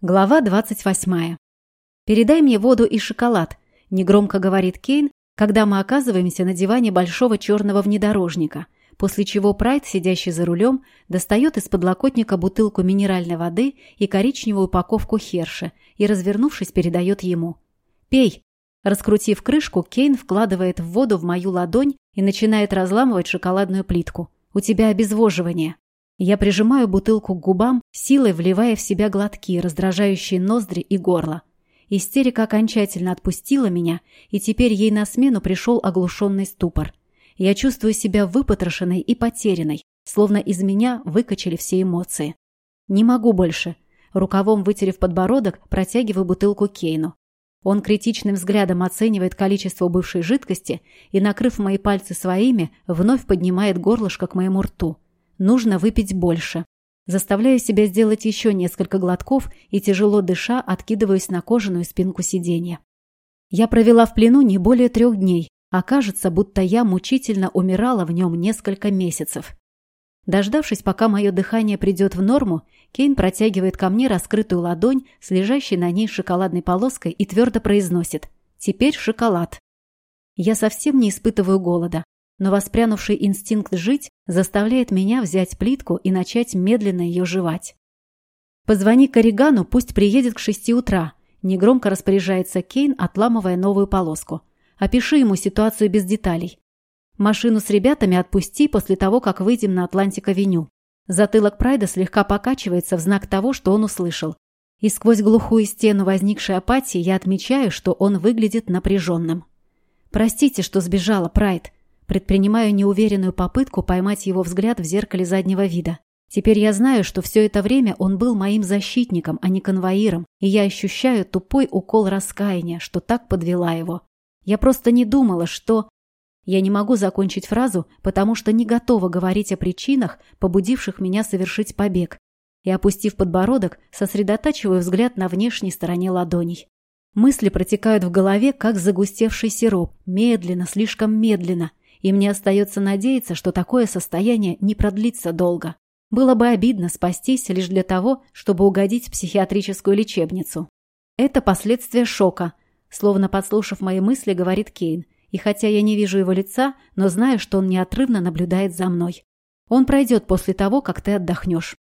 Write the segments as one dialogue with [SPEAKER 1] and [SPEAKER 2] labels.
[SPEAKER 1] Глава 28. «Передай мне воду и шоколад», – негромко говорит Кейн, когда мы оказываемся на диване большого черного внедорожника, после чего Прайд, сидящий за рулем, достает из подлокотника бутылку минеральной воды и коричневую упаковку Херши и, развернувшись, передает ему. «Пей!» Раскрутив крышку, Кейн вкладывает в воду в мою ладонь и начинает разламывать шоколадную плитку. «У тебя обезвоживание». Я прижимаю бутылку к губам, силой вливая в себя глотки, раздражающие ноздри и горло. Истерика окончательно отпустила меня, и теперь ей на смену пришел оглушенный ступор. Я чувствую себя выпотрошенной и потерянной, словно из меня выкачали все эмоции. Не могу больше. Рукавом вытерев подбородок, протягиваю бутылку Кейну. Он критичным взглядом оценивает количество бывшей жидкости и, накрыв мои пальцы своими, вновь поднимает горлышко к моему рту. Нужно выпить больше. Заставляю себя сделать еще несколько глотков и, тяжело дыша, откидываюсь на кожаную спинку сиденья. Я провела в плену не более трех дней, а кажется, будто я мучительно умирала в нем несколько месяцев. Дождавшись, пока мое дыхание придет в норму, Кейн протягивает ко мне раскрытую ладонь с лежащей на ней шоколадной полоской и твердо произносит «Теперь шоколад». Я совсем не испытываю голода но воспрянувший инстинкт жить заставляет меня взять плитку и начать медленно ее жевать. «Позвони Корригану, пусть приедет к шести утра», – негромко распоряжается Кейн, отламывая новую полоску. «Опиши ему ситуацию без деталей. Машину с ребятами отпусти после того, как выйдем на Атлантик-авеню». Затылок Прайда слегка покачивается в знак того, что он услышал. И сквозь глухую стену возникшей апатии я отмечаю, что он выглядит напряженным. «Простите, что сбежала, Прайд», Предпринимаю неуверенную попытку поймать его взгляд в зеркале заднего вида. Теперь я знаю, что все это время он был моим защитником, а не конвоиром, и я ощущаю тупой укол раскаяния, что так подвела его. Я просто не думала, что... Я не могу закончить фразу, потому что не готова говорить о причинах, побудивших меня совершить побег. И, опустив подбородок, сосредотачиваю взгляд на внешней стороне ладоней. Мысли протекают в голове, как загустевший сироп, медленно, слишком медленно, и мне остается надеяться, что такое состояние не продлится долго. Было бы обидно спастись лишь для того, чтобы угодить в психиатрическую лечебницу. Это последствия шока, словно подслушав мои мысли, говорит Кейн. И хотя я не вижу его лица, но знаю, что он неотрывно наблюдает за мной. Он пройдет после того, как ты отдохнешь.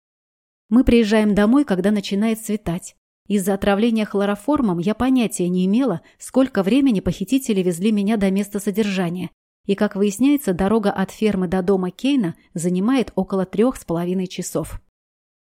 [SPEAKER 1] Мы приезжаем домой, когда начинает светать. Из-за отравления хлороформом я понятия не имела, сколько времени похитители везли меня до места содержания, и, как выясняется, дорога от фермы до дома Кейна занимает около трех с половиной часов.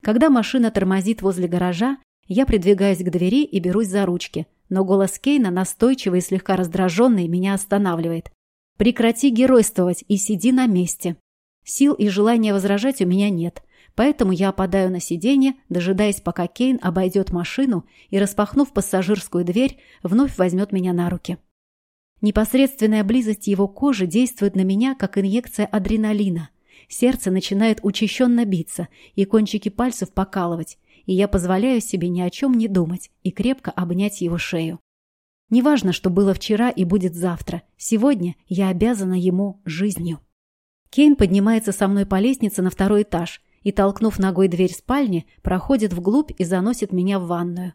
[SPEAKER 1] Когда машина тормозит возле гаража, я придвигаюсь к двери и берусь за ручки, но голос Кейна, настойчивый и слегка раздраженный, меня останавливает. «Прекрати геройствовать и сиди на месте». Сил и желания возражать у меня нет, поэтому я опадаю на сиденье, дожидаясь, пока Кейн обойдет машину и, распахнув пассажирскую дверь, вновь возьмет меня на руки. Непосредственная близость его кожи действует на меня, как инъекция адреналина. Сердце начинает учащенно биться, и кончики пальцев покалывать, и я позволяю себе ни о чем не думать и крепко обнять его шею. Неважно, что было вчера и будет завтра. Сегодня я обязана ему жизнью. Кейн поднимается со мной по лестнице на второй этаж и, толкнув ногой дверь спальни, проходит вглубь и заносит меня в ванную.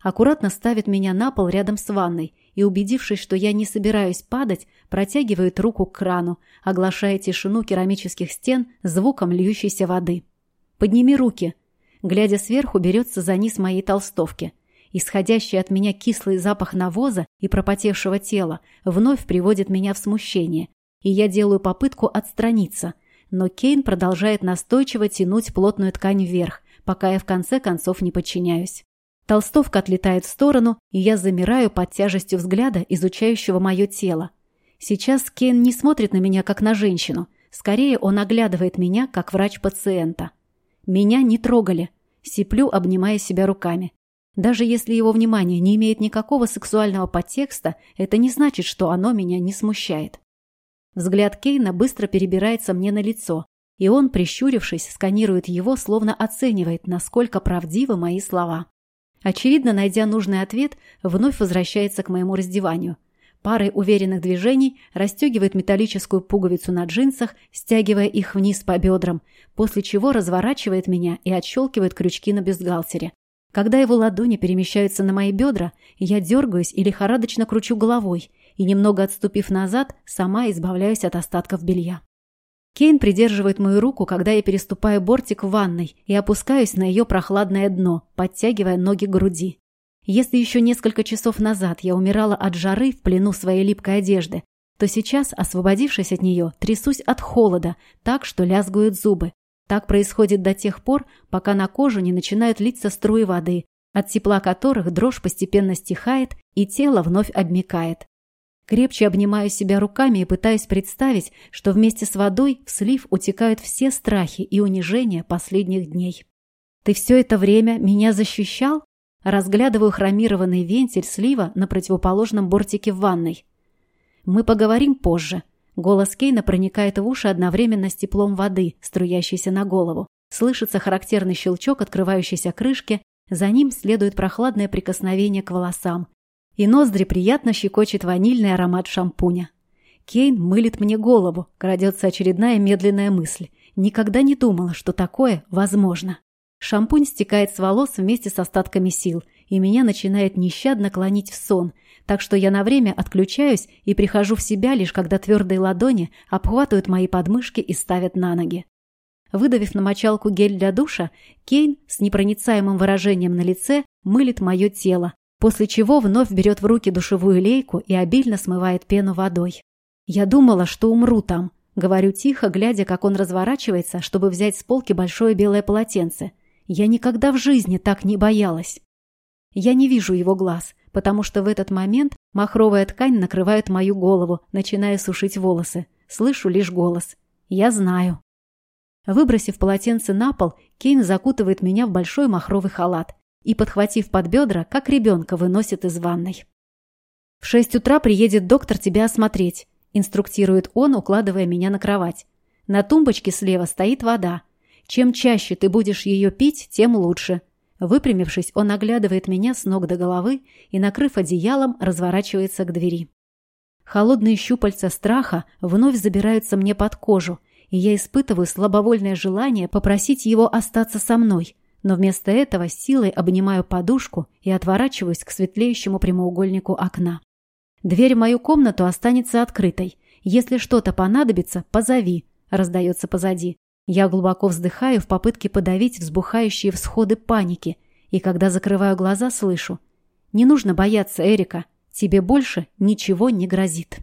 [SPEAKER 1] Аккуратно ставит меня на пол рядом с ванной и, убедившись, что я не собираюсь падать, протягивает руку к крану, оглашая тишину керамических стен звуком льющейся воды. «Подними руки!» Глядя сверху, берется за низ моей толстовки. Исходящий от меня кислый запах навоза и пропотевшего тела вновь приводит меня в смущение, и я делаю попытку отстраниться, но Кейн продолжает настойчиво тянуть плотную ткань вверх, пока я в конце концов не подчиняюсь. Толстовка отлетает в сторону, и я замираю под тяжестью взгляда, изучающего мое тело. Сейчас Кен не смотрит на меня, как на женщину. Скорее, он оглядывает меня, как врач пациента. Меня не трогали. Сиплю, обнимая себя руками. Даже если его внимание не имеет никакого сексуального подтекста, это не значит, что оно меня не смущает. Взгляд Кейна быстро перебирается мне на лицо, и он, прищурившись, сканирует его, словно оценивает, насколько правдивы мои слова. Очевидно, найдя нужный ответ, вновь возвращается к моему раздеванию. Парой уверенных движений расстегивает металлическую пуговицу на джинсах, стягивая их вниз по бедрам, после чего разворачивает меня и отщелкивает крючки на бюстгальтере. Когда его ладони перемещаются на мои бедра, я дергаюсь и лихорадочно кручу головой, и, немного отступив назад, сама избавляюсь от остатков белья. Кейн придерживает мою руку, когда я переступаю бортик в ванной и опускаюсь на ее прохладное дно, подтягивая ноги к груди. Если еще несколько часов назад я умирала от жары в плену своей липкой одежды, то сейчас, освободившись от нее, трясусь от холода, так что лязгают зубы. Так происходит до тех пор, пока на кожу не начинают литься струи воды, от тепла которых дрожь постепенно стихает и тело вновь обмякает. Крепче обнимаю себя руками и пытаюсь представить, что вместе с водой в слив утекают все страхи и унижения последних дней. «Ты все это время меня защищал?» Разглядываю хромированный вентиль слива на противоположном бортике в ванной. «Мы поговорим позже», Голос Кейна проникает в уши одновременно с теплом воды, струящейся на голову. Слышится характерный щелчок открывающейся крышки, за ним следует прохладное прикосновение к волосам. И ноздри приятно щекочет ванильный аромат шампуня. Кейн мылит мне голову, крадется очередная медленная мысль. Никогда не думала, что такое возможно. Шампунь стекает с волос вместе с остатками сил, и меня начинает нещадно клонить в сон, так что я на время отключаюсь и прихожу в себя лишь когда твердые ладони обхватывают мои подмышки и ставят на ноги. Выдавив на мочалку гель для душа, Кейн с непроницаемым выражением на лице мылит мое тело, после чего вновь берет в руки душевую лейку и обильно смывает пену водой. «Я думала, что умру там», — говорю тихо, глядя, как он разворачивается, чтобы взять с полки большое белое полотенце. «Я никогда в жизни так не боялась». Я не вижу его глаз, потому что в этот момент махровая ткань накрывает мою голову, начиная сушить волосы. Слышу лишь голос. Я знаю. Выбросив полотенце на пол, Кейн закутывает меня в большой махровый халат и, подхватив под бедра, как ребенка выносит из ванной. «В шесть утра приедет доктор тебя осмотреть», – инструктирует он, укладывая меня на кровать. «На тумбочке слева стоит вода. Чем чаще ты будешь ее пить, тем лучше. Выпрямившись, он оглядывает меня с ног до головы и, накрыв одеялом, разворачивается к двери. Холодные щупальца страха вновь забираются мне под кожу, и я испытываю слабовольное желание попросить его остаться со мной, но вместо этого силой обнимаю подушку и отворачиваюсь к светлеющему прямоугольнику окна. Дверь в мою комнату останется открытой. Если что-то понадобится, позови, раздается позади. Я глубоко вздыхаю в попытке подавить взбухающие всходы паники, и когда закрываю глаза, слышу. «Не нужно бояться, Эрика. Тебе больше ничего не грозит».